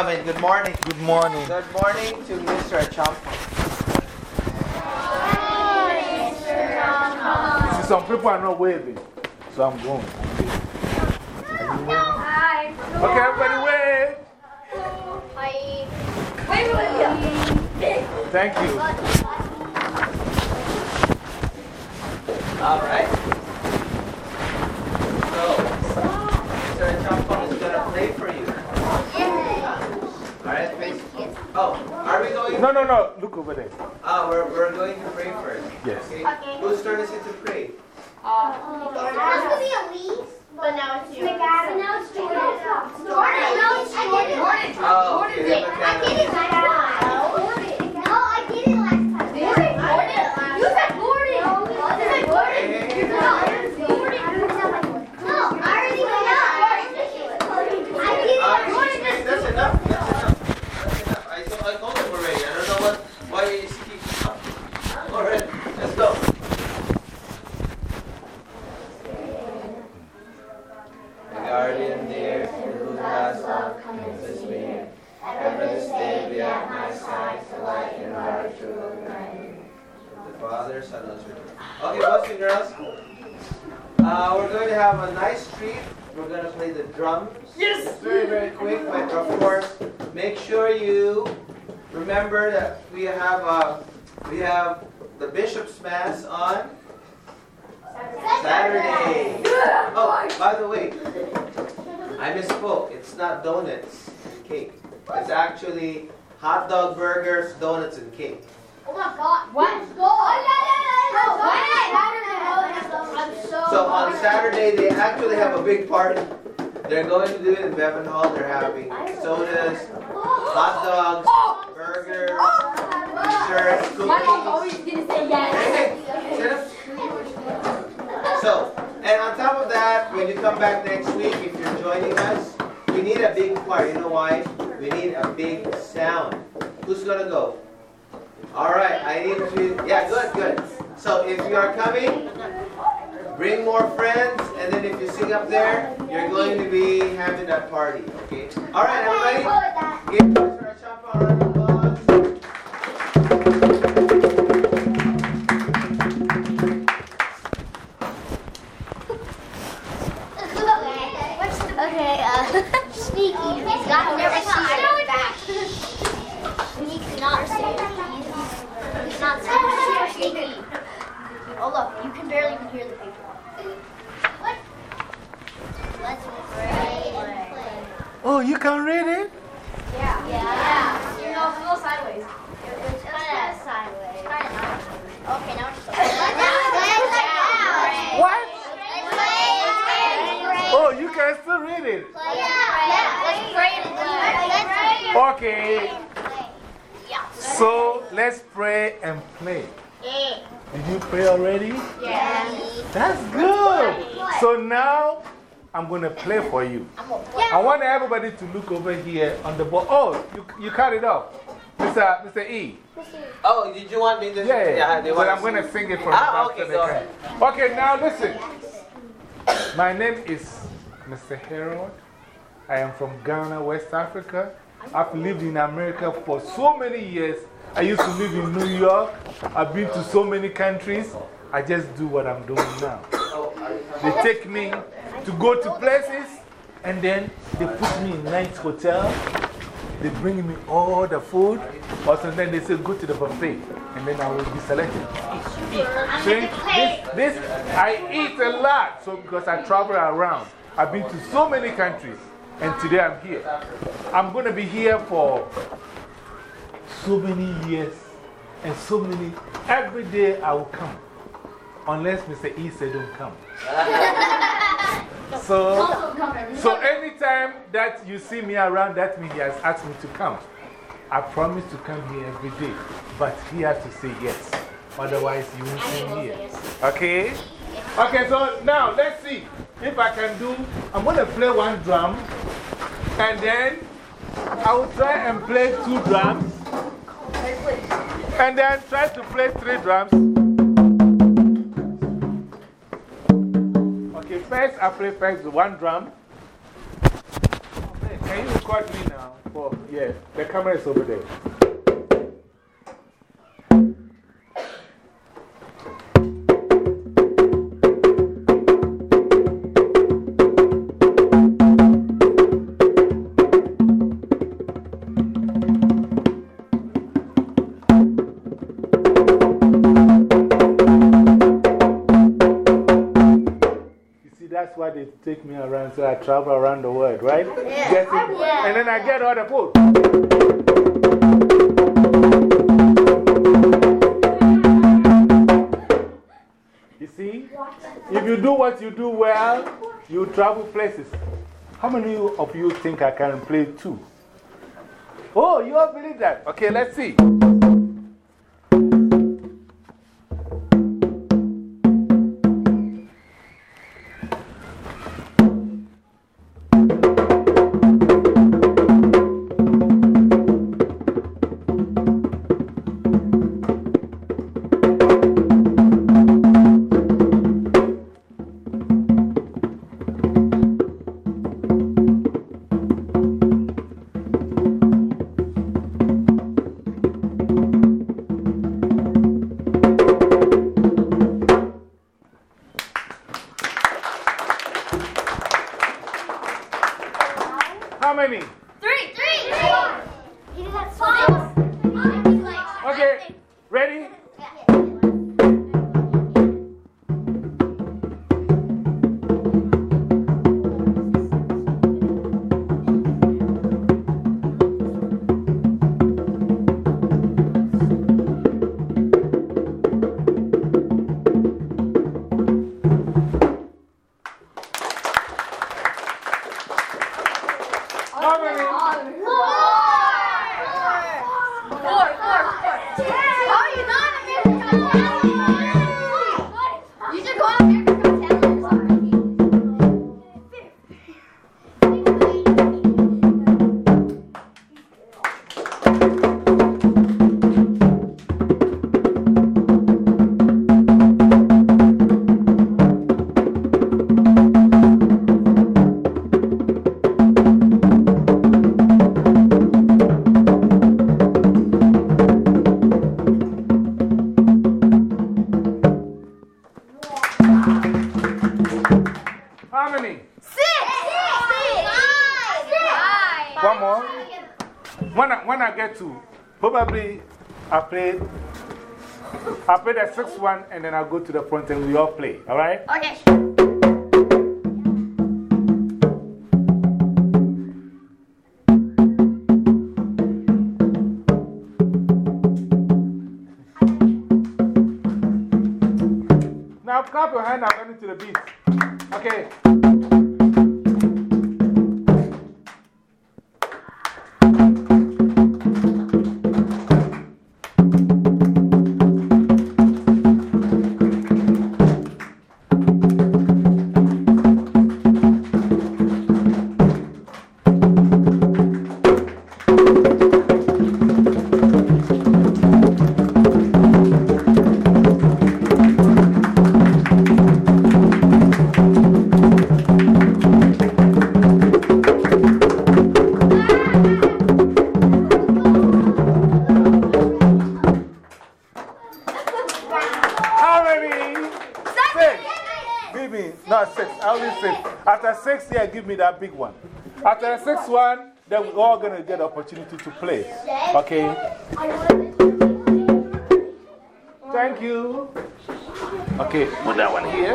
I mean, good morning. Good morning. Good morning to Mr. Achampa. See, some people are not waving, so I'm going. Hi. Okay, everybody wave. Hi. Thank you. All right. So, Mr. Achampa is going to play for you. All right, please. Oh, are we going? No, no, no. Look over there. Ah, we're, we're going to pray first. Yes. Okay. Whose turn is it to pray? But now it's yours. But now it's Jordan. Jordan. No, it's Jordan. Oh, okay. Jordan. then I did McKenna. it last time. We have the Bishop's Mass on Saturday. Oh, by the way, I misspoke. It's not donuts and cake. It's actually hot dog, burgers, donuts, and cake. Oh my God. What? Go. Oh, yeah, yeah, yeah. I'm so. So on Saturday, they actually have a big party. They're going to do it in Bevan Hall. They're having sodas, hot dogs, burgers, My mom's always gonna say yes. hey, sit up. So, and on top of that, when you come back next week, if you're joining us, we need a big choir. You know why? We need a big sound. Who's gonna go? All right, I need to. Yeah, good, good. So if you are coming, bring more friends, and then if you sing up there, you're going to be having that party. Okay. All right, everybody. Give Mr. Achampa a can read it? Yeah. Yeah. yeah. You know, it's a little sideways. It's kind of sideways. Kind of. Okay, now it's What? Let's play and. Oh, you can still read it. Yeah. Let's pray and play. Okay. So let's pray and play. Did you pray already? Yeah. That's good. So now I'm going to play for you. I want everybody to look over here on the board. Oh, you, you cut it off. Mr. Mr. E. Oh, did you want me to? Yeah, yeah. they But I'm going to sing it from Ah, the back okay, so they go can- ahead. Okay, now listen. My name is Mr. Harold. I am from Ghana, West Africa. I've lived in America for so many years. I used to live in New York. I've been to so many countries. I just do what I'm doing now. They take me to go to places and then they put me in nice hotel. They bring me all the food. Or sometimes they say, go to the buffet. And then I will be selected. See, this, this, I eat a lot so because I travel around. I've been to so many countries. And today I'm here. I'm going to be here for so many years and so many. Every day I will come. Unless Mr. E said don't come. so, so anytime that you see me around, that means he has asked me to come. I promise to come here every day. But he has to say yes. Otherwise, you won't see me here. Okay? Okay, so now let's see if I can do. I'm going to play one drum. And then I will try and play two drums. And then try to play three drums. First I play first one drum. Can you record me now? Oh, yeah, the camera is over there. Take me around so I travel around the world, right? Yeah. yeah. And then I get all the food. You see? If you do what you do well, you travel places. How many of you think I can play two? Oh, you all believe that? Okay, let's see. Six one, and then I'll go to the front and we all play. All right? Okay. Give me that big one. After the sixth one, then we're all going to get the opportunity to play. Okay? Thank you. Okay, put that one here.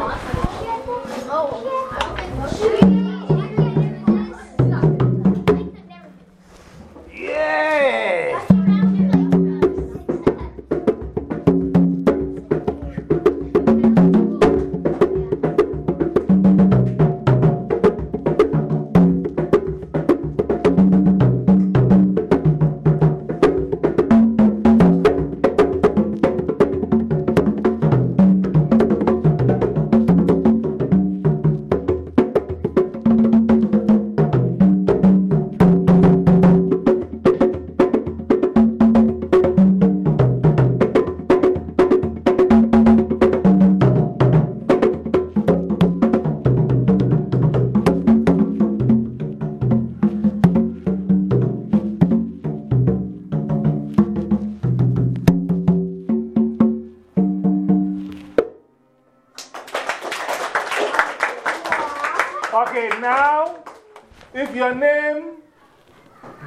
Oh.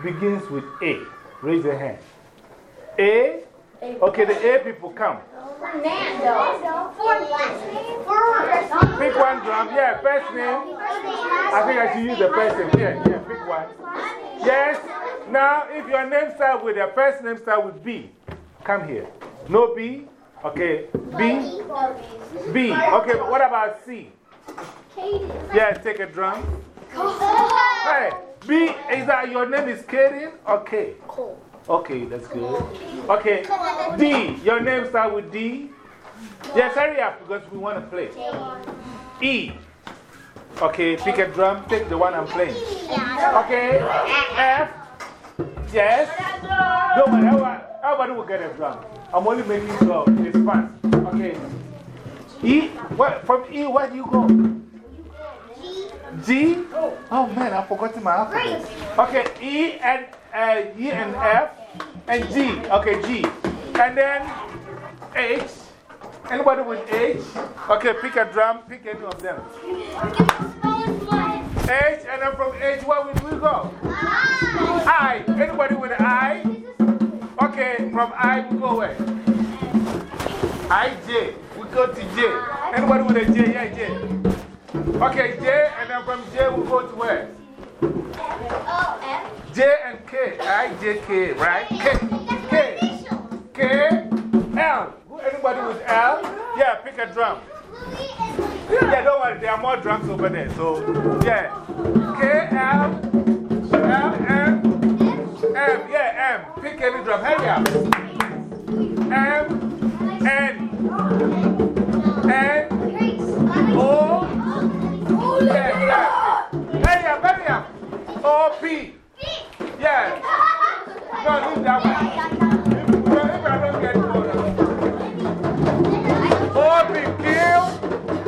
Begins with A, raise your hand. A? Okay, the A people come. Fernando. Pick one drum. Yeah, first name. I think I should use the first name. Yeah, yeah, pick one. Yes. Now, if your name starts with your first name start with B, come here. No B? Okay. B? B. Okay, but what about C? Yeah, take a drum. Hey, B, is that your name is Kaden? Okay. Cool. Okay, that's good. Okay, D, your name start with D? Yes, hurry up because we want to play. E. Okay, pick a drum, take the one I'm playing. Okay, F. Yes. Don't worry, everybody, everybody will get a drum. I'm only making sure it's fun. Okay. E. What, from E, where do you go? G? Oh man, I forgot my alphabet. Okay, E and uh, E and F and G. Okay, G. And then H. Anybody with H? Okay, pick a drum, pick any of them. H, and then from H, where will we go? I. Anybody with I? Okay, from I, we go where? I, J. We go to J. Anybody with a J? Yeah, J. Okay, J, and then from J, we go to where? J and K. I, J, K, right? K. K. K. L. Anybody with L? Yeah, pick a drum. Yeah, don't worry, there are more drums over there. So, yeah. K, L, L, M, M. Yeah, M. Pick any drum. Hurry up. M, N, N, O. O, P. Yeah. No, leave that one. If, if don't get kill,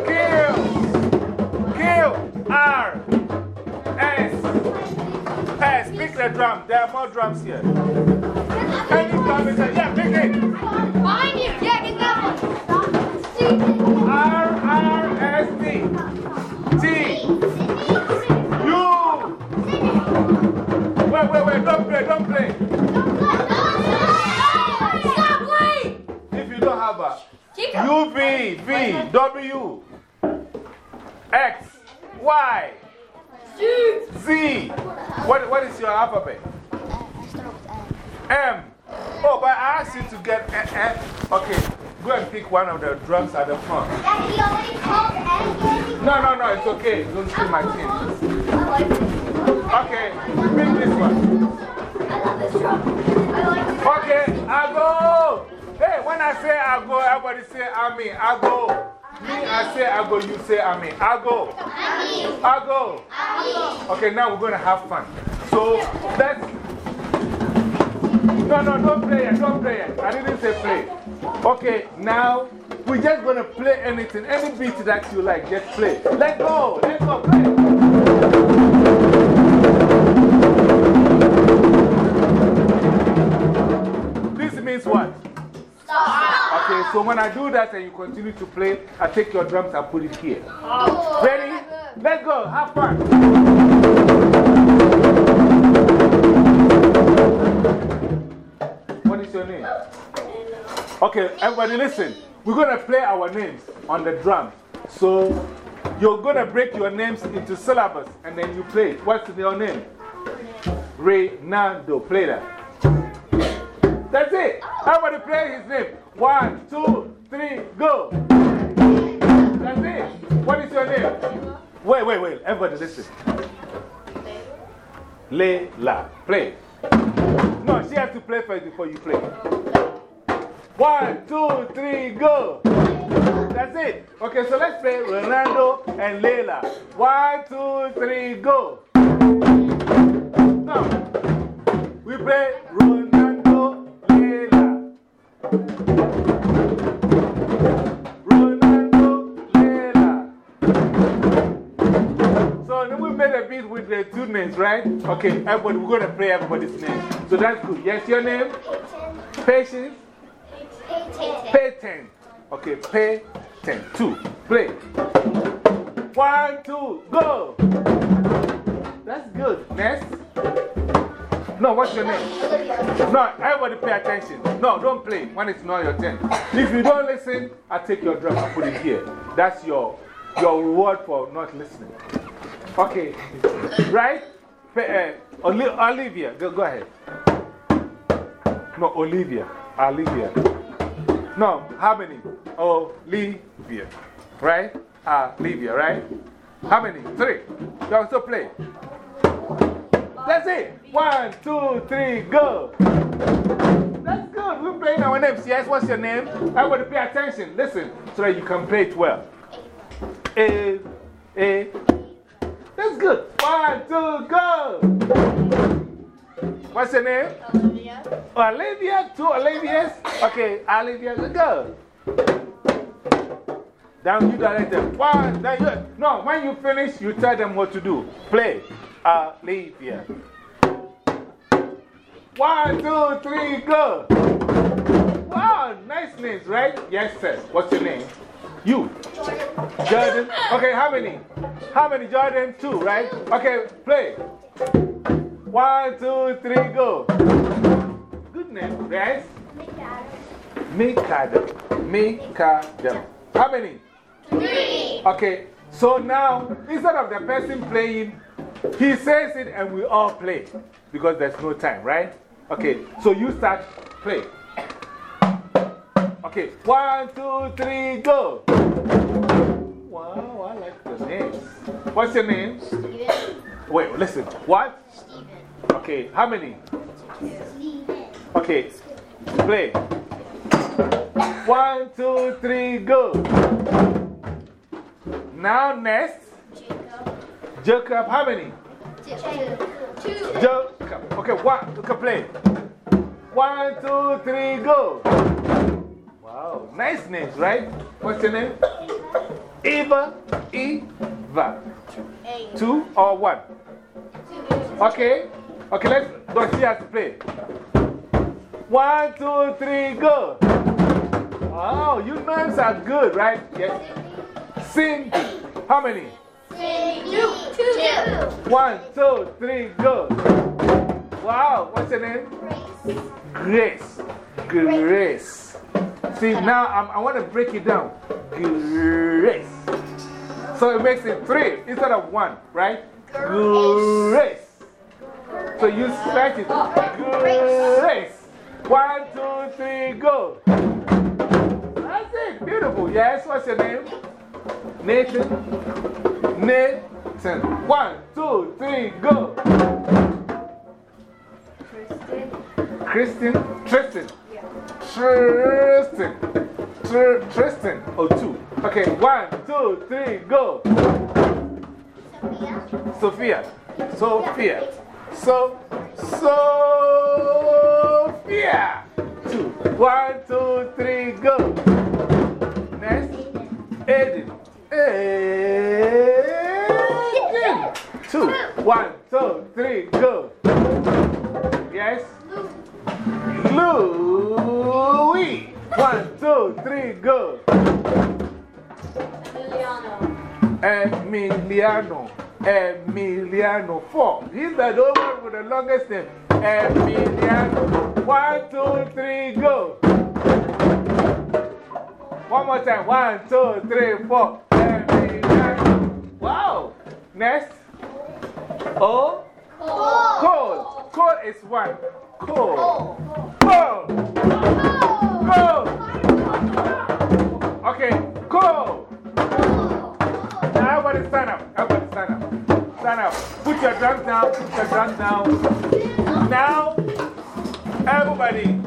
kill, kill, R, S, S, pick the drum. There are more drums here. Yeah, pick it. Behind you. Yeah, W, X, Y, Z. What, what is your alphabet? M. Oh, but I asked you to get M. M. Okay, go and pick one of the drums at the front. He already called Eddie. No, no, no, it's okay. Don't steal my team. Okay, pick this one. I love this drum. I like. Okay, I go. Hey, when I say I go, everybody say I mean. I go. Me, I say I go, you say I mean. I go. I go. Okay, now we're going to have fun. So let's. No, no, don't play it. Don't play it. I didn't say play. Okay, now we're just going to play anything. Any beat that you like, just play. Let's go. Let's go. Play. This means what? So when I do that and you continue to play, I take your drums and put it here. Oh, Ready? Let's go. Have fun. What is your name? Okay, everybody listen. We're going to play our names on the drum. So you're going to break your names into syllables and then you play. it. What's your name? Reynaldo. Play that. That's it. Everybody play his name. One, two, three, go. That's it. What is your name? Wait, wait, wait. Everybody listen. Layla. Play. No, she has to play first before you play. One, two, three, go. That's it. Okay, so let's play Ronaldo and Layla. One, two, three, go. No. We play Ronaldo, the two names, right? Okay, everybody, we're going to play everybody's name. So that's good. Yes, your name? Patience? Pay 10. Okay, pay 10. Two. Play. One, two, go. That's good. Next. No, what's your name? No, everybody pay attention. No, don't play when it's not your turn. If you don't listen, i take your drum and put it here. That's your, your reward for not listening. Okay. Right? Uh, Olivia, go, go ahead. No, Olivia. Olivia. No, how many? Olivia. Right? Olivia, right? How many? Three. You also play. That's it. One, two, three, go. That's good. We're playing our names. Yes, what's your name? I want to pay attention. Listen so that you can play it well. A, A. That's good. One, two, go. What's your name? Olivia. Olivia, two Olivias. Okay, Olivia, go. Then you direct them. One, then you, no, when you finish, you tell them what to do. Play. Leave here. One, two, three, go. Wow, nice names, right? Yes, sir. What's your name? You. Jordan. Okay, how many? How many? Jordan? Two, right? Okay, play. One, two, three, go. Good name, right? Mikadam. Mikadam. How many? Three. Okay, so now instead of the person playing, he says it and we all play because there's no time, right? Okay, so you start play. Okay, one, two, three, go. Wow, I like the names. What's your name? Steven. Wait, listen. What? Steven. Okay, how many? Steven. Okay, play. One, two, three, go. Now, next. Jacob. Jacob, how many? Two. Two. Jacob. Okay, one. Okay, play. One, two, three, go. Wow, nice names, right? What's your name? Eva. Eva. Eight. Two or one? Okay. Okay, let's go see how to play. One, two, three, go. Oh, you names are good, right? Yes. Cindy. How many? Two. Two. One, two, three, go. Wow, what's your name? Grace. Grace. See, now I'm, I want to break it down. Grace. So it makes it three instead of one, right? Grace. So you stretch it. Grace. One, two, three, go. That's it. Beautiful. Yes, what's your name? Nathan. Nathan. One, two, three, go. Kristen. Tristan. Tristan. Tr Tristan. Oh, two. Okay, one, two, three, go. Sophia. Sophia. So, Sophia. Two. One, two, three, go. Aiden. Aiden. Two. One, two, three, go. Yes. Louis. One, two, three, go. Emiliano. Emiliano. Emiliano. Four. He's the one with the longest name. Emiliano. One, two, three, go. One more time. One, two, three, four. Wow. Next. Oh. Cole. Cole is one. Cole. Cole. Cole. Okay. Cole. Now everybody stand up. Everybody stand up. Stand up. Put your drums down. Put your drums down. Now, everybody.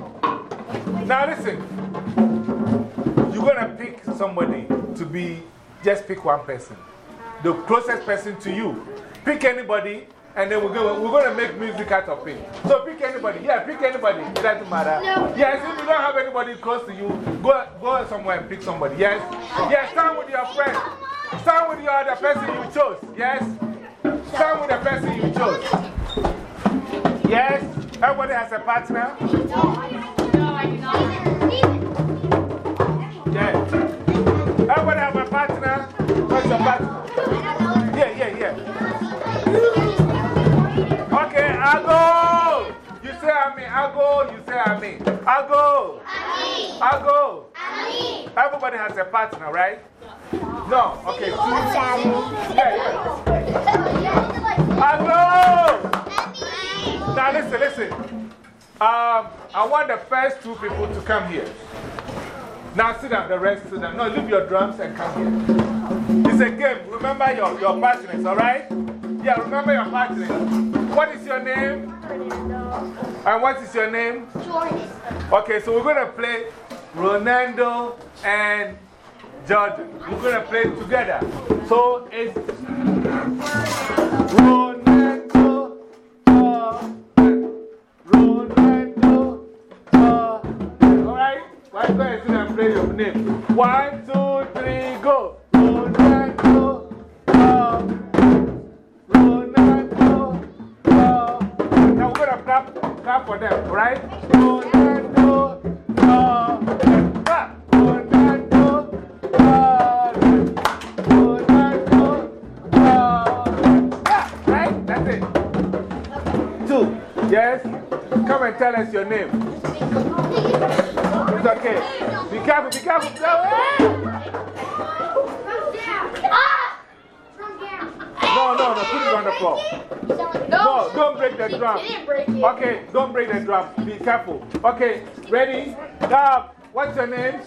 Now listen. Going to pick somebody to be, just pick one person. The closest person to you. Pick anybody. And then we're going, we're going to make music out of it. So pick anybody. Yeah, pick anybody. It doesn't matter. No. Yes, if you don't have anybody close to you, go, go somewhere and pick somebody. Yes? Yes, stand with your friend. Stand with your other person you chose. Yes? Stand with the person you chose. Yes? Everybody has a partner? Yeah. it's a battle. Yeah, yeah, yeah. Okay, I go. You say I mean, I go. You say I mean, I go. I go. Everybody has a partner, right? No, okay. Two. Yeah, yeah. I go. Now listen, listen. Um, I want the first two people to come here. Now sit down, the rest sit down. No, leave your drums and come here. It's a game. Remember your, your partners, all right? Yeah, remember your partners. What is your name? And what is your name? Jordan. Okay, so we're going to play Ronaldo and Jordan. We're going to play together. So it's Ronaldo, Jordan. Ronaldo, Jordan. All right? Why don't you One, two, three, go. Ronaldo, Jordan. Ronaldo, Jordan. Now we're going to clap, clap for them, right? Ronaldo, Jordan. Drum. Okay, don't break the drum. Be careful. Okay, ready? Now, what's your name?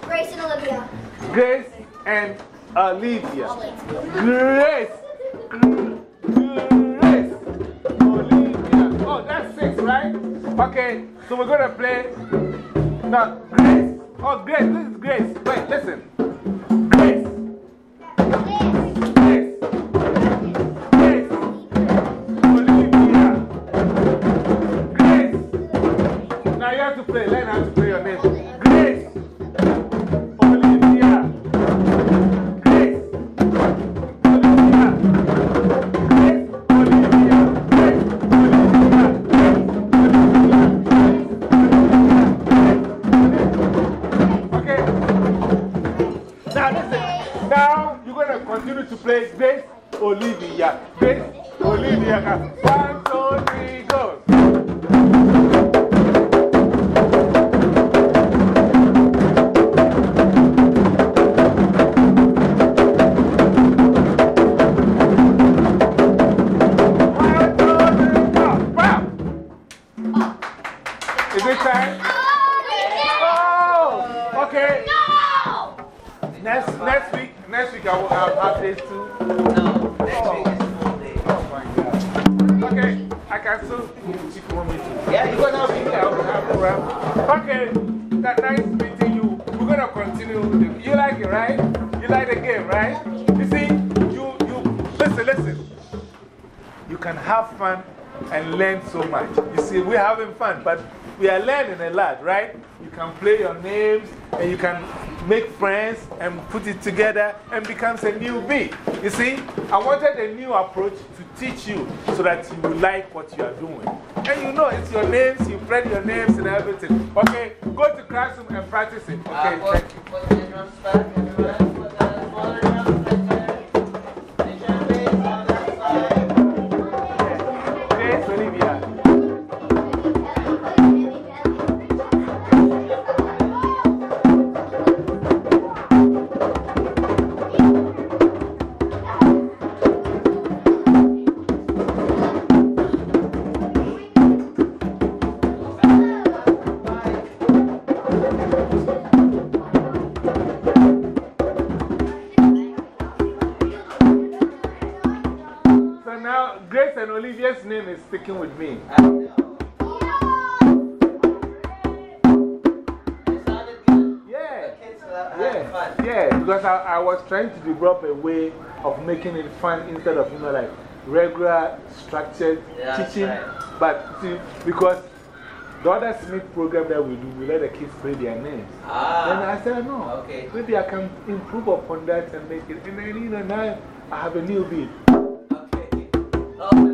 Grace and Olivia. Grace and Olivia. Grace. Grace. Olivia. Oh, that's six, right? Okay, so we're going to play. Now, Grace. Oh, Grace. This is Grace. Wait, listen. Fun, but we are learning a lot, right? You can play your names and you can make friends and put it together and becomes a new beat. You see, I wanted a new approach to teach you so that you like what you are doing. And you know, it's your names, you play your names and everything. Okay, go to classroom and practice it. Okay, Uh, thank you. So now, Grace and Olivia's name is sticking with me. I know. It sounded good. Yeah. The kids are having Yeah, because I, I was trying to develop a way of making it fun instead of, you know, like regular structured Yeah, teaching. right. But see, because the other Smith program that we do, we let the kids play their names. Ah, I said, no, Okay. maybe I can improve upon that and make it. And then, you know, now I have a new beat. Oh,